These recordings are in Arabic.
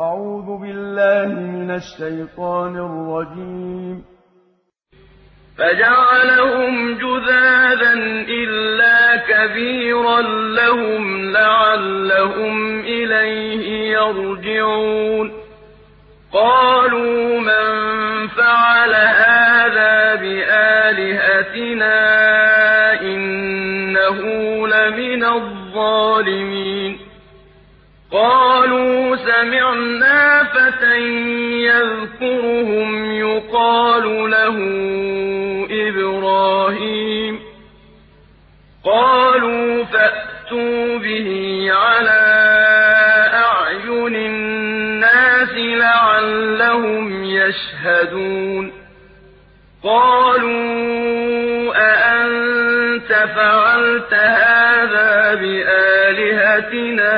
أعوذ بالله من الشيطان الرجيم. فجعلهم جذاذا إلا كبيرا لهم لعلهم إليه يرجعون. قالوا من فعل هذا بآلهتنا إنه لمن الظالمين. قالوا سمعنا فتى يذكرهم يقال له إبراهيم. قالوا فأتوا به على أعين الناس لعلهم يشهدون. قالوا أأنت فعلت هذا بآلهتنا؟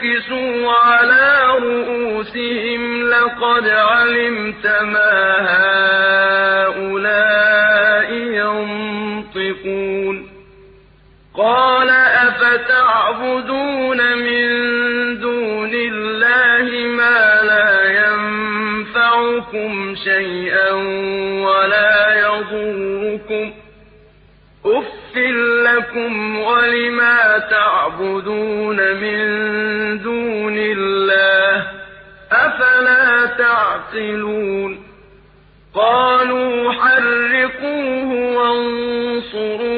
نكسوا على رؤوسهم لقد علمت ما هؤلاء ينطقون قال أفتعبدون من دون الله ما لا ينفعكم شيئا ولا يضركم أف لكم ولما تعبدون من تعقلون قالوا حرقوه وانصروا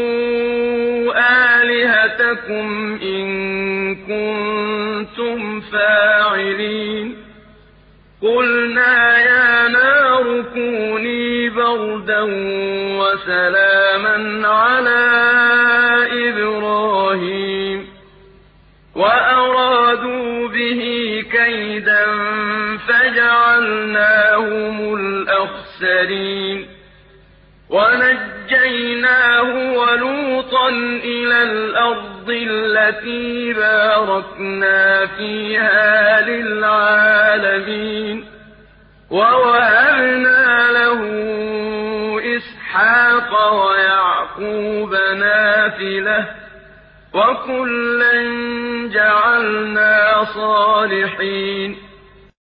آلهتكم إن كنتم فاعلين. قلنا يا نار كوني بردا وسلاما على إبراهيم. وأرادوا به كيدا فجعلناهم الأخسرين ونجيناه ولوطا إلى الأرض التي باركنا فيها للعالمين ووهبنا له إسحاق ويعقوب نافلة وكلا جعلنا صالحين